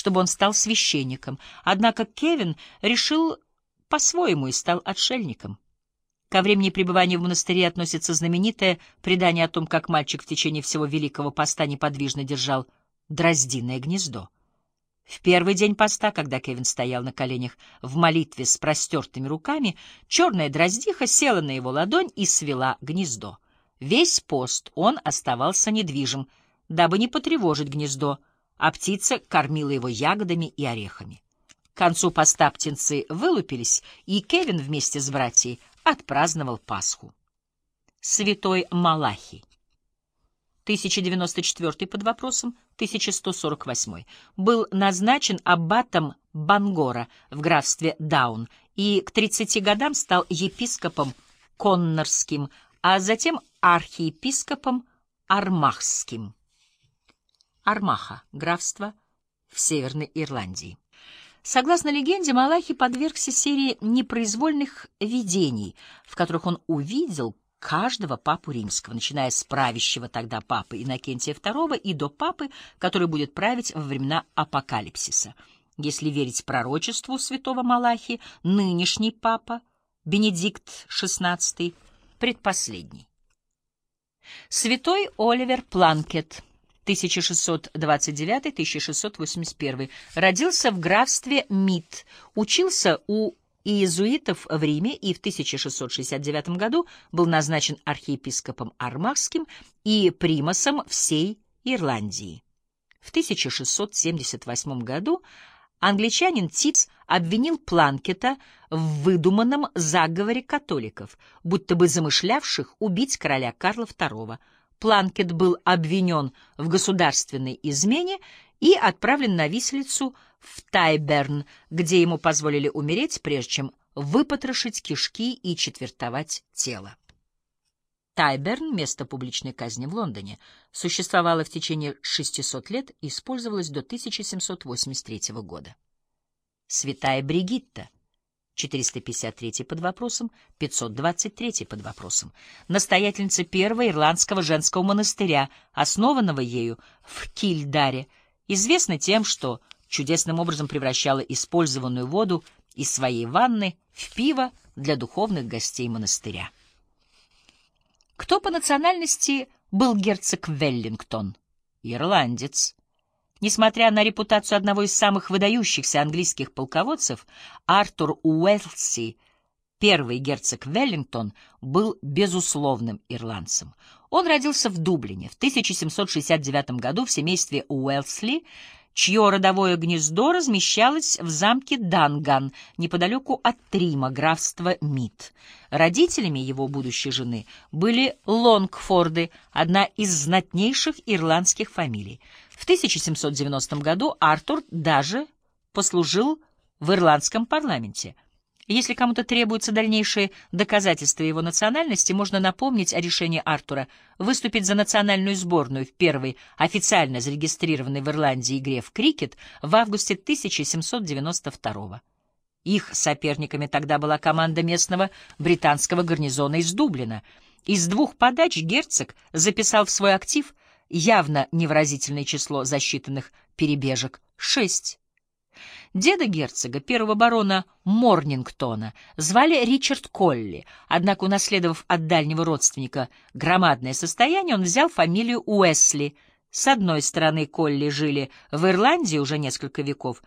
чтобы он стал священником, однако Кевин решил по-своему и стал отшельником. Ко времени пребывания в монастыре относится знаменитое предание о том, как мальчик в течение всего Великого Поста неподвижно держал дроздиное гнездо. В первый день поста, когда Кевин стоял на коленях в молитве с простертыми руками, черная дроздиха села на его ладонь и свела гнездо. Весь пост он оставался недвижим, дабы не потревожить гнездо, а птица кормила его ягодами и орехами. К концу поста птенцы вылупились, и Кевин вместе с братьей отпраздновал Пасху. Святой Малахий 1094 под вопросом, 1148, был назначен аббатом Бангора в графстве Даун и к 30 годам стал епископом Коннорским, а затем архиепископом Армахским. Армаха, графство в Северной Ирландии. Согласно легенде, Малахи подвергся серии непроизвольных видений, в которых он увидел каждого папу римского, начиная с правящего тогда папы Иннокентия II и до папы, который будет править во времена апокалипсиса. Если верить пророчеству святого Малахи, нынешний папа, Бенедикт XVI, предпоследний. Святой Оливер Планкет, 1629-1681, родился в графстве Мид, учился у иезуитов в Риме и в 1669 году был назначен архиепископом Армахским и примасом всей Ирландии. В 1678 году англичанин Титс обвинил Планкета в выдуманном заговоре католиков, будто бы замышлявших убить короля Карла II. Планкет был обвинен в государственной измене и отправлен на виселицу в Тайберн, где ему позволили умереть, прежде чем выпотрошить кишки и четвертовать тело. Тайберн, место публичной казни в Лондоне, существовало в течение 600 лет и использовалось до 1783 года. Святая Бригитта, 453 под вопросом, 523 под вопросом, настоятельница первого ирландского женского монастыря, основанного ею в Кильдаре, известна тем, что чудесным образом превращала использованную воду из своей ванны в пиво для духовных гостей монастыря. Кто по национальности был герцог Веллингтон? Ирландец. Несмотря на репутацию одного из самых выдающихся английских полководцев, Артур Уэлси, первый герцог Веллингтон, был безусловным ирландцем. Он родился в Дублине в 1769 году в семействе Уэлсли, чье родовое гнездо размещалось в замке Данган, неподалеку от Трима, графства Мид. Родителями его будущей жены были Лонгфорды, одна из знатнейших ирландских фамилий. В 1790 году Артур даже послужил в ирландском парламенте — если кому-то требуется дальнейшее доказательство его национальности, можно напомнить о решении Артура выступить за национальную сборную в первой официально зарегистрированной в Ирландии игре в крикет в августе 1792 Их соперниками тогда была команда местного британского гарнизона из Дублина. Из двух подач герцог записал в свой актив явно невыразительное число засчитанных перебежек — шесть. Деда герцога, первого барона Морнингтона, звали Ричард Колли, однако, унаследовав от дальнего родственника громадное состояние, он взял фамилию Уэсли. С одной стороны, Колли жили в Ирландии уже несколько веков,